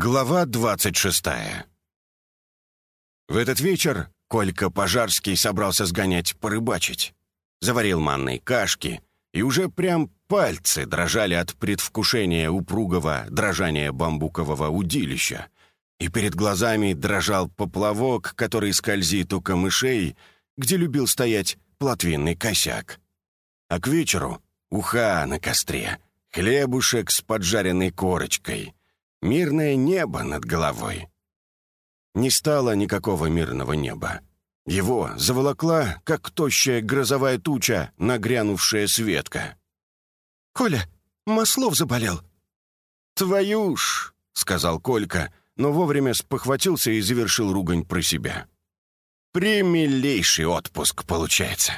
Глава двадцать шестая. В этот вечер Колька Пожарский собрался сгонять порыбачить. Заварил манной кашки, и уже прям пальцы дрожали от предвкушения упругого дрожания бамбукового удилища. И перед глазами дрожал поплавок, который скользит у камышей, где любил стоять плотвинный косяк. А к вечеру — уха на костре, хлебушек с поджаренной корочкой — Мирное небо над головой. Не стало никакого мирного неба. Его заволокла, как тощая грозовая туча, нагрянувшая Светка. «Коля, Маслов заболел». «Твою ж!» — сказал Колька, но вовремя спохватился и завершил ругань про себя. «Примилейший отпуск получается.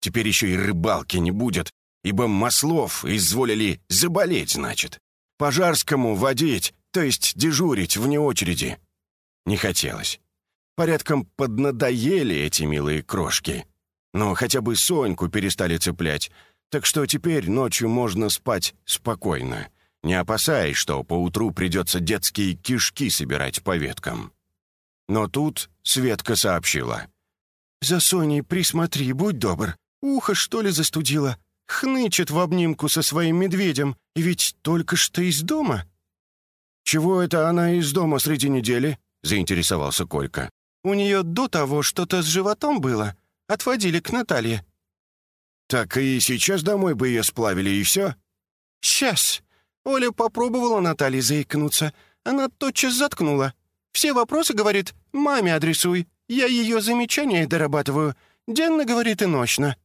Теперь еще и рыбалки не будет, ибо Маслов изволили заболеть, значит. Пожарскому водить, то есть дежурить вне очереди. Не хотелось. Порядком поднадоели эти милые крошки. Но хотя бы Соньку перестали цеплять, так что теперь ночью можно спать спокойно, не опасаясь, что поутру придется детские кишки собирать по веткам. Но тут Светка сообщила. «За Соней присмотри, будь добр. Ухо, что ли, застудило? Хнычет в обнимку со своим медведем, ведь только что из дома». «Чего это она из дома среди недели?» — заинтересовался Колька. «У нее до того что-то с животом было. Отводили к Наталье». «Так и сейчас домой бы ее сплавили, и все?» «Сейчас». Оля попробовала Наталье заикнуться. Она тотчас заткнула. «Все вопросы, — говорит, — маме адресуй. Я ее замечания дорабатываю. Денно, — говорит, — и ночно».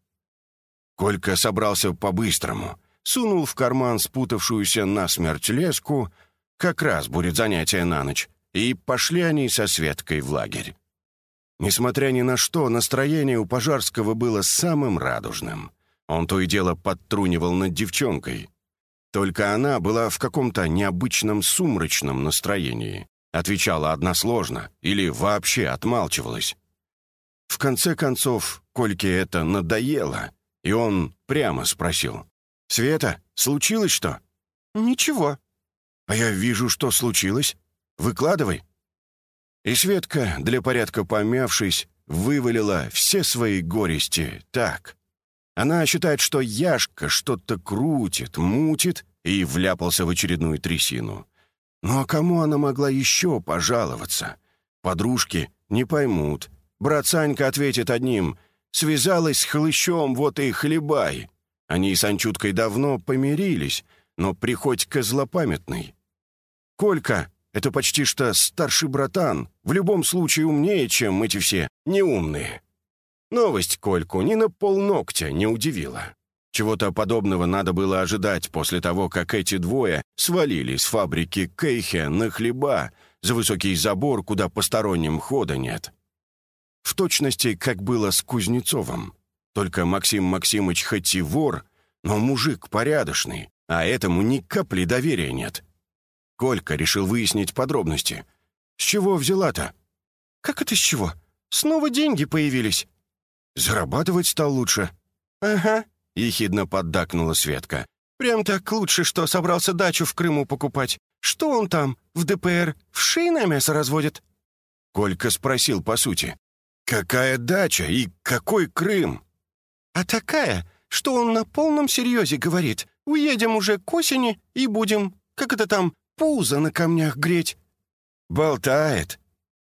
Колька собрался по-быстрому, сунул в карман спутавшуюся насмерть леску, как раз будет занятие на ночь, и пошли они со Светкой в лагерь. Несмотря ни на что, настроение у Пожарского было самым радужным. Он то и дело подтрунивал над девчонкой. Только она была в каком-то необычном сумрачном настроении, отвечала односложно или вообще отмалчивалась. В конце концов, Кольке это надоело — и он прямо спросил. «Света, случилось что?» «Ничего». «А я вижу, что случилось. Выкладывай». И Светка, для порядка помявшись, вывалила все свои горести так. Она считает, что Яшка что-то крутит, мутит и вляпался в очередную трясину. Ну а кому она могла еще пожаловаться? Подружки не поймут. Брат Санька ответит одним — Связалась с хлыщом, вот и хлебай. Они с Анчуткой давно помирились, но приходько злопамятный. Колька — это почти что старший братан, в любом случае умнее, чем эти все неумные. Новость Кольку ни на полногтя не удивила. Чего-то подобного надо было ожидать после того, как эти двое свалили с фабрики Кейхе на хлеба за высокий забор, куда посторонним хода нет. В точности, как было с Кузнецовым. Только Максим Максимыч хоть и вор, но мужик порядочный, а этому ни капли доверия нет. Колька решил выяснить подробности. С чего взяла-то? «Как это с чего? Снова деньги появились?» «Зарабатывать стал лучше». «Ага», — ехидно поддакнула Светка. «Прям так лучше, что собрался дачу в Крыму покупать. Что он там, в ДПР, в шеи на мясо разводит?» Колька спросил по сути. «Какая дача и какой Крым?» «А такая, что он на полном серьезе говорит. Уедем уже к осени и будем, как это там, пузо на камнях греть». «Болтает».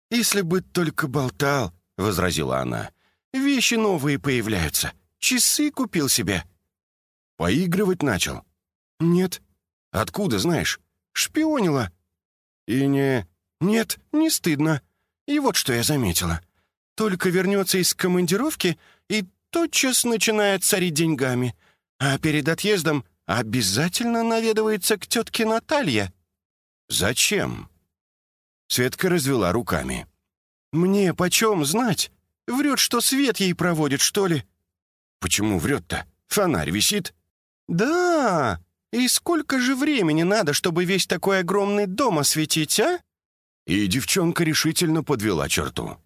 «Если бы только болтал», — возразила она. «Вещи новые появляются. Часы купил себе». «Поигрывать начал?» «Нет». «Откуда знаешь?» «Шпионила». «И не...» «Нет, не стыдно. И вот что я заметила. Только вернется из командировки и тотчас начинает царить деньгами. А перед отъездом обязательно наведывается к тетке Наталье». «Зачем?» Светка развела руками. «Мне почем знать? Врет, что свет ей проводит, что ли?» «Почему врет-то? Фонарь висит?» «Да! И сколько же времени надо, чтобы весь такой огромный дом осветить, а?» И девчонка решительно подвела черту.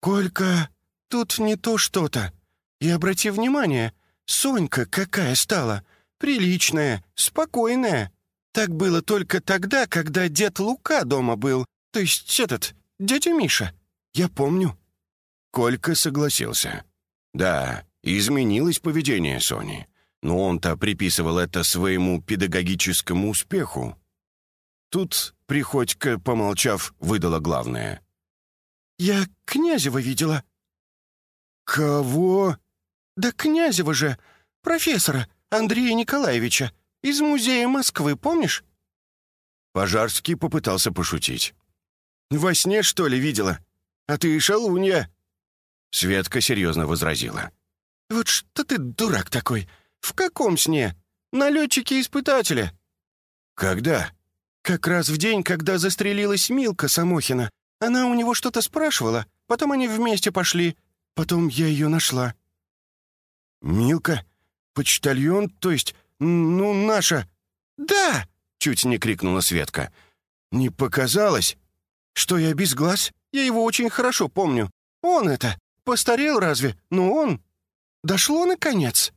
«Колька, тут не то что-то. И обрати внимание, Сонька какая стала. Приличная, спокойная. Так было только тогда, когда дед Лука дома был, то есть этот, дядя Миша. Я помню». Колька согласился. Да, изменилось поведение Сони, но он-то приписывал это своему педагогическому успеху. Тут Приходько, помолчав, выдала главное. «Я Князева видела». «Кого?» «Да Князева же, профессора Андрея Николаевича, из музея Москвы, помнишь?» Пожарский попытался пошутить. «Во сне, что ли, видела? А ты шалунья!» Светка серьезно возразила. «Вот что ты дурак такой! В каком сне? На летчике-испытателя!» «Когда?» «Как раз в день, когда застрелилась Милка Самохина. Она у него что-то спрашивала, потом они вместе пошли. Потом я ее нашла». «Милка? Почтальон, то есть, ну, наша?» «Да!» — чуть не крикнула Светка. «Не показалось?» «Что я без глаз? Я его очень хорошо помню. Он это, постарел разве? Ну он...» «Дошло, наконец?»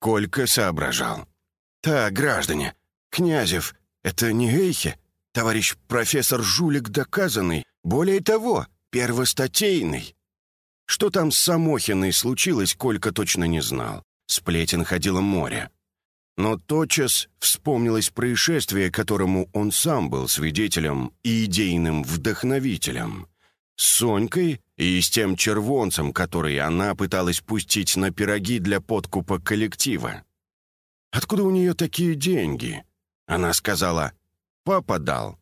Колька соображал. «Так, граждане, Князев, это не Эйхе, товарищ профессор Жулик доказанный, более того, первостатейный. Что там с Самохиной случилось, Колька точно не знал. Сплетен ходило море. Но тотчас вспомнилось происшествие, которому он сам был свидетелем и идейным вдохновителем. С Сонькой и с тем червонцем, который она пыталась пустить на пироги для подкупа коллектива. Откуда у нее такие деньги? Она сказала, папа дал.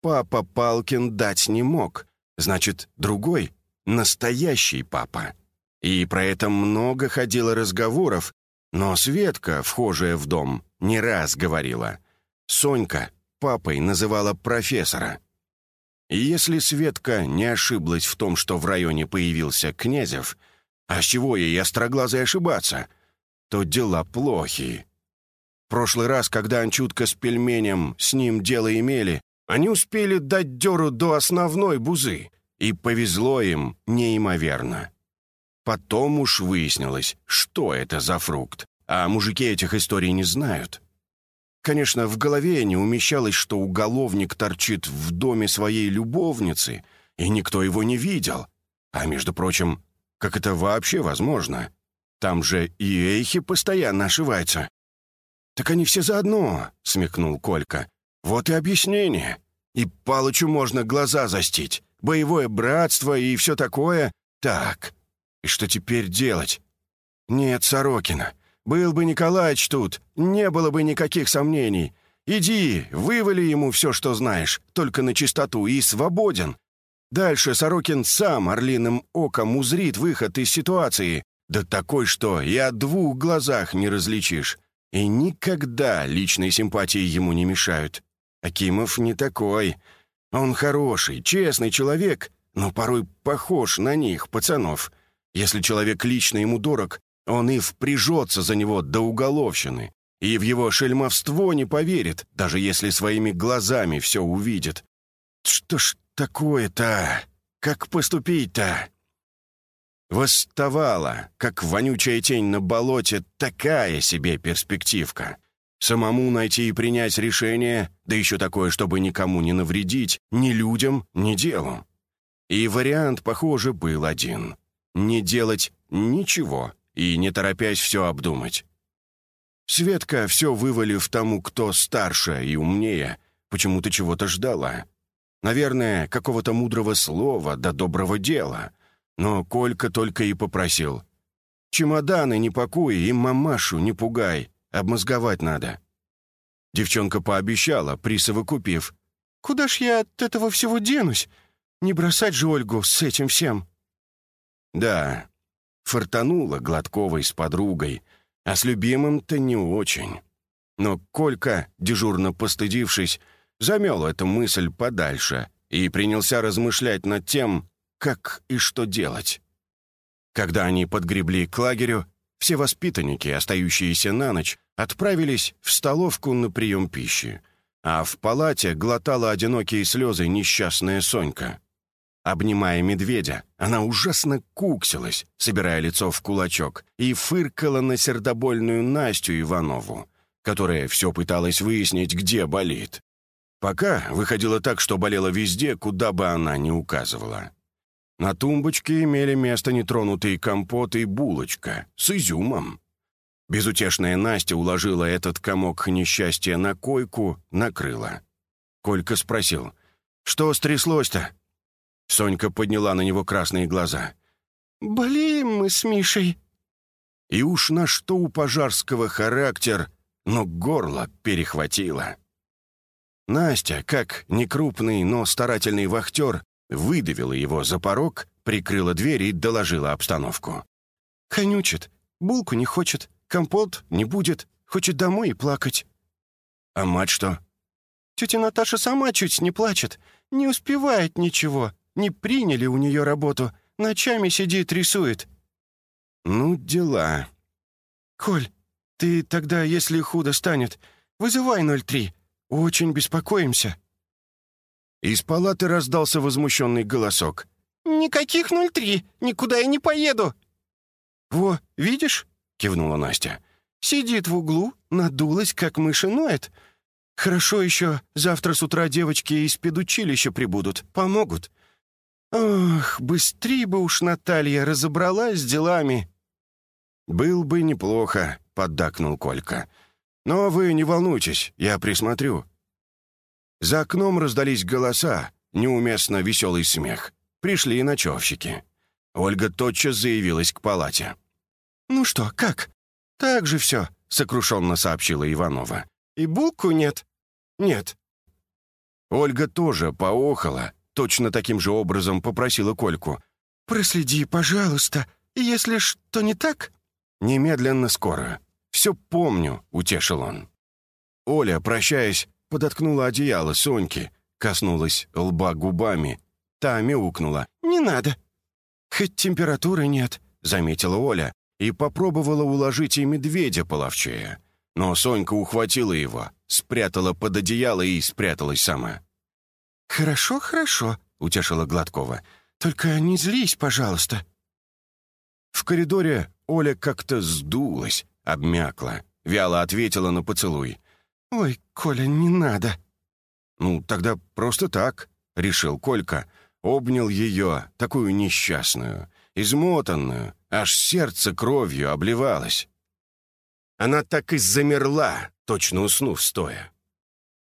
Папа Палкин дать не мог, значит, другой, настоящий папа. И про это много ходило разговоров, но Светка, вхожая в дом, не раз говорила. Сонька папой называла профессора. И если Светка не ошиблась в том, что в районе появился Князев, а с чего ей остроглазой ошибаться, то дела плохие. Прошлый раз, когда Анчутка с пельменем с ним дело имели, они успели дать дёру до основной бузы, и повезло им неимоверно. Потом уж выяснилось, что это за фрукт, а мужики этих историй не знают. Конечно, в голове не умещалось, что уголовник торчит в доме своей любовницы, и никто его не видел. А между прочим, как это вообще возможно? Там же и эйхи постоянно ошиваются. «Так они все заодно», — смекнул Колька. «Вот и объяснение. И Палычу можно глаза застить. Боевое братство и все такое. Так, и что теперь делать? Нет, Сорокина, был бы Николаевич тут, не было бы никаких сомнений. Иди, вывали ему все, что знаешь, только на чистоту, и свободен. Дальше Сорокин сам орлиным оком узрит выход из ситуации, да такой, что и о двух глазах не различишь. И никогда личные симпатии ему не мешают. Акимов не такой. Он хороший, честный человек, но порой похож на них, пацанов. Если человек лично ему дорог, он и впряжется за него до уголовщины, и в его шельмовство не поверит, даже если своими глазами все увидит. Что ж такое-то? Как поступить-то? Восставала, как вонючая тень на болоте, такая себе перспективка. Самому найти и принять решение, да еще такое, чтобы никому не навредить, ни людям, ни делу. И вариант, похоже, был один. Не делать ничего и не торопясь все обдумать. Светка, все вывалив тому, кто старше и умнее, почему-то чего-то ждала. Наверное, какого-то мудрого слова да доброго дела — но Колька только и попросил. «Чемоданы не пакуй и мамашу не пугай, обмозговать надо». Девчонка пообещала, присовокупив. «Куда ж я от этого всего денусь? Не бросать же Ольгу с этим всем». Да, фартанула Гладковой с подругой, а с любимым-то не очень. Но Колька, дежурно постыдившись, замел эту мысль подальше и принялся размышлять над тем, как и что делать. Когда они подгребли к лагерю, все воспитанники, остающиеся на ночь, отправились в столовку на прием пищи, а в палате глотала одинокие слезы несчастная Сонька. Обнимая медведя, она ужасно куксилась, собирая лицо в кулачок, и фыркала на сердобольную Настю Иванову, которая все пыталась выяснить, где болит. Пока выходило так, что болела везде, куда бы она ни указывала. На тумбочке имели место нетронутый компот и булочка с изюмом. Безутешная Настя уложила этот комок несчастья на койку, накрыла. Колька спросил, «Что стряслось-то?» Сонька подняла на него красные глаза. «Болеем мы с Мишей». И уж на что у Пожарского характер, но горло перехватило. Настя, как некрупный, но старательный вахтер, выдавила его за порог, прикрыла дверь и доложила обстановку. «Конючит, булку не хочет, компот не будет, хочет домой и плакать». «А мать что?» «Тетя Наташа сама чуть не плачет, не успевает ничего, не приняли у нее работу, ночами сидит, рисует». «Ну, дела». «Коль, ты тогда, если худо станет, вызывай 03, очень беспокоимся». Из палаты раздался возмущенный голосок. «Никаких 03, никуда я не поеду!» «Во, видишь?» — кивнула Настя. «Сидит в углу, надулась, как мыши ноет. Хорошо еще завтра с утра девочки из педучилища прибудут, помогут. Ох, быстрее бы уж Наталья разобралась с делами». «Был бы неплохо», — поддакнул Колька. «Но вы не волнуйтесь, я присмотрю. За окном раздались голоса, неуместно веселый смех. Пришли ночевщики. Ольга тотчас заявилась к палате. «Ну что, как?» «Так же все», — сокрушенно сообщила Иванова. «И булку нет?» «Нет». Ольга тоже поохала, точно таким же образом попросила Кольку. «Проследи, пожалуйста, если что не так...» «Немедленно скоро. Все помню», — утешил он. Оля, прощаясь, подоткнула одеяло Соньки, коснулась лба губами. Та мяукнула. «Не надо». «Хоть температуры нет», — заметила Оля и попробовала уложить и медведя половчее. Но Сонька ухватила его, спрятала под одеяло и спряталась сама. «Хорошо, хорошо», — утешила Гладкова. «Только не злись, пожалуйста». В коридоре Оля как-то сдулась, обмякла, вяло ответила на поцелуй. «Ой, Коля, не надо». «Ну, тогда просто так», — решил Колька. Обнял ее, такую несчастную, измотанную, аж сердце кровью обливалось. Она так и замерла, точно уснув стоя.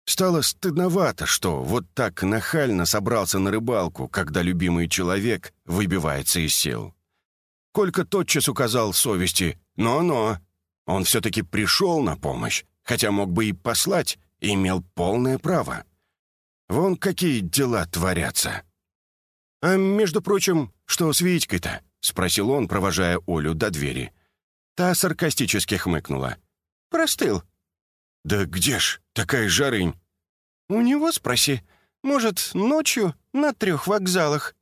Стало стыдновато, что вот так нахально собрался на рыбалку, когда любимый человек выбивается из сил. Колька тотчас указал совести «но-но». Он все-таки пришел на помощь, хотя мог бы и послать, имел полное право. Вон какие дела творятся. «А между прочим, что с Витькой-то?» — спросил он, провожая Олю до двери. Та саркастически хмыкнула. «Простыл». «Да где ж такая жарынь?» «У него спроси. Может, ночью на трех вокзалах».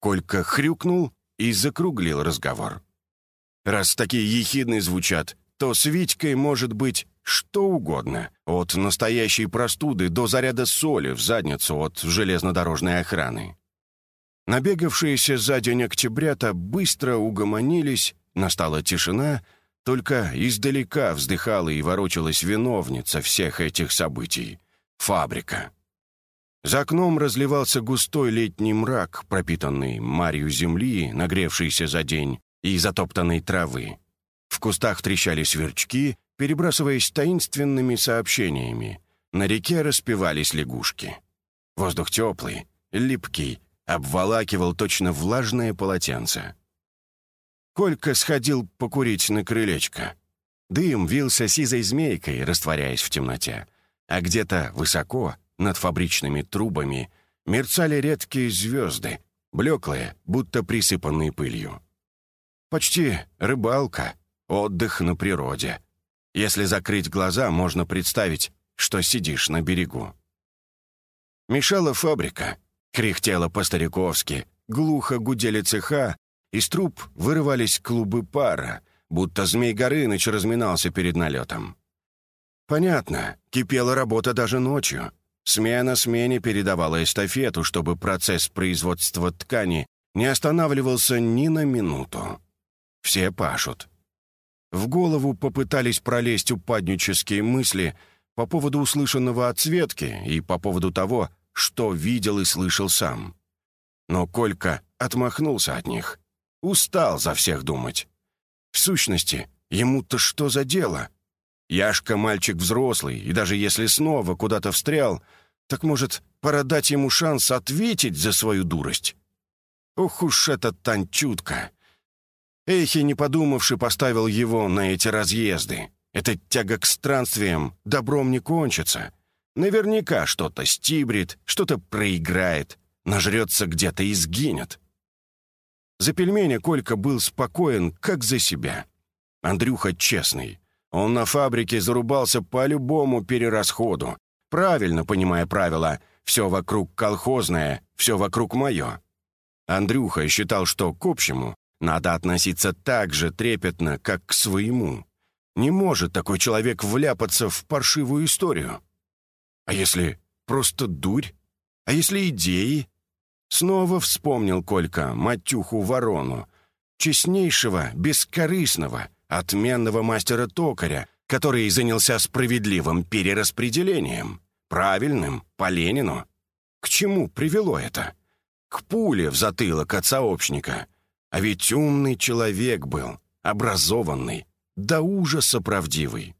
Колька хрюкнул и закруглил разговор. «Раз такие ехидные звучат, то с Витькой может быть что угодно, от настоящей простуды до заряда соли в задницу от железнодорожной охраны. Набегавшиеся за день октябрята быстро угомонились, настала тишина, только издалека вздыхала и ворочалась виновница всех этих событий — фабрика. За окном разливался густой летний мрак, пропитанный марью земли, нагревшейся за день, и затоптанной травы. В кустах трещали сверчки, перебрасываясь таинственными сообщениями. На реке распевались лягушки. Воздух теплый, липкий, обволакивал точно влажное полотенце. Колька сходил покурить на крылечко. Дым вился сизой змейкой, растворяясь в темноте. А где-то высоко, над фабричными трубами, мерцали редкие звезды, блеклые, будто присыпанные пылью. Почти рыбалка, отдых на природе. Если закрыть глаза, можно представить, что сидишь на берегу. Мешала фабрика, кряхтела по-стариковски, глухо гудели цеха, из труб вырывались клубы пара, будто змей Горыныч разминался перед налетом. Понятно, кипела работа даже ночью. Смена смене передавала эстафету, чтобы процесс производства ткани не останавливался ни на минуту. Все пашут. В голову попытались пролезть упаднические мысли по поводу услышанного от Светки и по поводу того, что видел и слышал сам. Но Колька отмахнулся от них. Устал за всех думать. В сущности, ему-то что за дело? Яшка мальчик взрослый, и даже если снова куда-то встрял, так, может, пора дать ему шанс ответить за свою дурость? Ох уж этот танчутка! Эхи, не подумавши, поставил его на эти разъезды. Эта тяга к странствиям добром не кончится. Наверняка что-то стибрит, что-то проиграет, нажрется где-то и сгинет. За пельмени Колька был спокоен, как за себя. Андрюха честный. Он на фабрике зарубался по любому перерасходу, правильно понимая правила «все вокруг колхозное, все вокруг мое». Андрюха считал, что к общему надо относиться так же трепетно, как к своему. Не может такой человек вляпаться в паршивую историю. А если просто дурь? А если идеи? Снова вспомнил Колька Матюху Ворону, честнейшего, бескорыстного, отменного мастера-токаря, который занялся справедливым перераспределением, правильным, по Ленину. К чему привело это? К пуле в затылок от сообщника. А ведь умный человек был, образованный, до ужаса правдивый.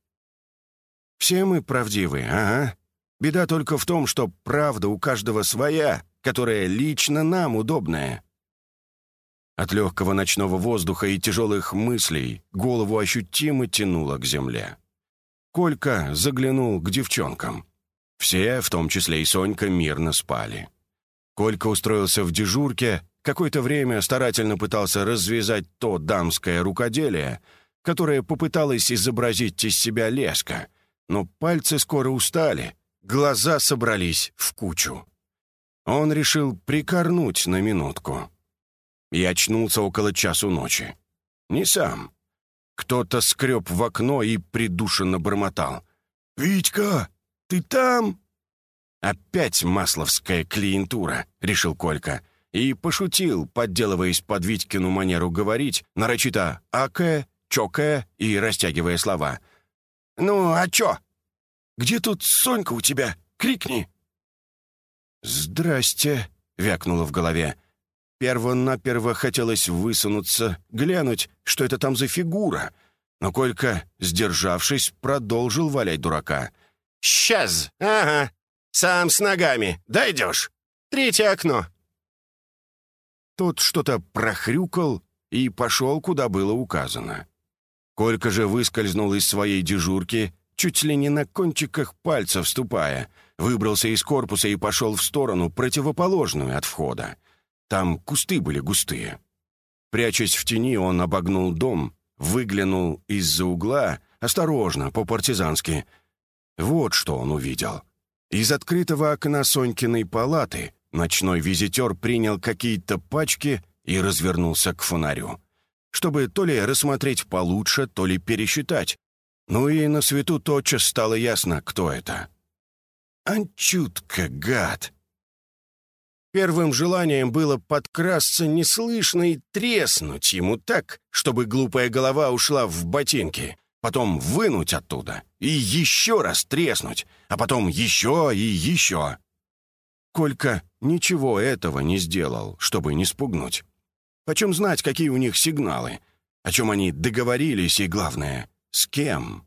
Все мы правдивы, ага. Беда только в том, что правда у каждого своя, которая лично нам удобная. От легкого ночного воздуха и тяжелых мыслей голову ощутимо тянуло к земле. Колька заглянул к девчонкам. Все, в том числе и Сонька, мирно спали. Колька устроился в дежурке, какое-то время старательно пытался развязать то дамское рукоделие, которое попыталось изобразить из себя леска, но пальцы скоро устали, глаза собрались в кучу. Он решил прикорнуть на минутку и очнулся около часу ночи. Не сам. Кто-то скреб в окно и придушенно бормотал. «Витька, ты там?» «Опять масловская клиентура», — решил Колька. И пошутил, подделываясь под Витькину манеру говорить, нарочито «акая», «чокая» и растягивая слова. «Ну, а чё? Где тут Сонька у тебя? Крикни!» «Здрасте», — вякнуло в голове. Перво-наперво хотелось высунуться, глянуть, что это там за фигура. Но Колька, сдержавшись, продолжил валять дурака. «Сейчас! Ага! Сам с ногами! Дойдешь! Третье окно!» Тот что-то прохрюкал и пошел, куда было указано. Колька же выскользнул из своей дежурки, чуть ли не на кончиках пальцев ступая, выбрался из корпуса и пошел в сторону, противоположную от входа. Там кусты были густые. Прячась в тени, он обогнул дом, выглянул из-за угла, осторожно, по-партизански. Вот что он увидел. Из открытого окна Сонькиной палаты ночной визитер принял какие-то пачки и развернулся к фонарю, чтобы то ли рассмотреть получше, то ли пересчитать. Ну и на свету тотчас стало ясно, кто это. «Анчутка, гад!» Первым желанием было подкрасться неслышно и треснуть ему так, чтобы глупая голова ушла в ботинки, потом вынуть оттуда и еще раз треснуть, а потом еще и еще. Колька ничего этого не сделал, чтобы не спугнуть. Почем знать, какие у них сигналы, о чем они договорились и, главное, с кем?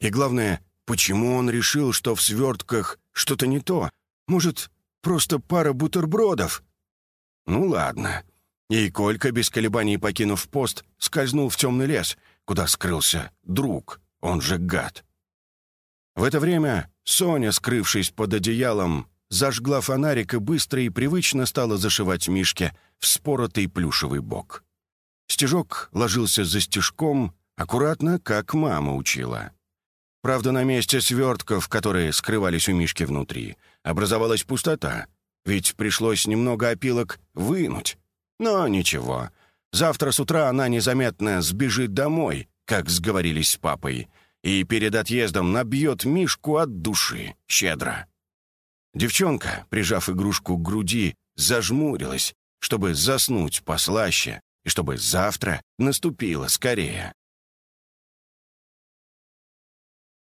И главное, почему он решил, что в свертках что-то не то? Может, Просто пара бутербродов». «Ну ладно». И Колька, без колебаний покинув пост, скользнул в темный лес, куда скрылся друг, он же гад. В это время Соня, скрывшись под одеялом, зажгла фонарик и быстро и привычно стала зашивать Мишке в споротый плюшевый бок. Стежок ложился за стежком, аккуратно, как мама учила. Правда, на месте свертков, которые скрывались у Мишки внутри, образовалась пустота, ведь пришлось немного опилок вынуть. Но ничего. Завтра с утра она незаметно сбежит домой, как сговорились с папой, и перед отъездом набьет Мишку от души, щедро. Девчонка, прижав игрушку к груди, зажмурилась, чтобы заснуть послаще и чтобы завтра наступило скорее.